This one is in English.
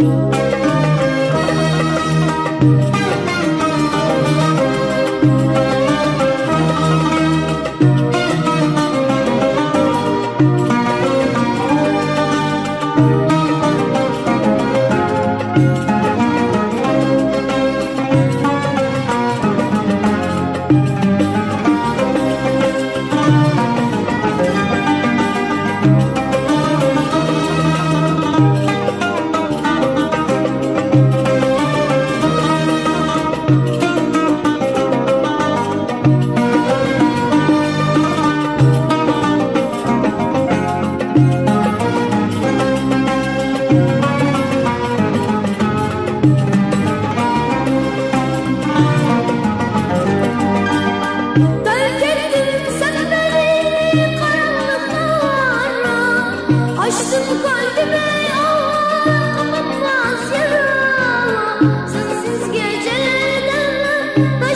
Terk taş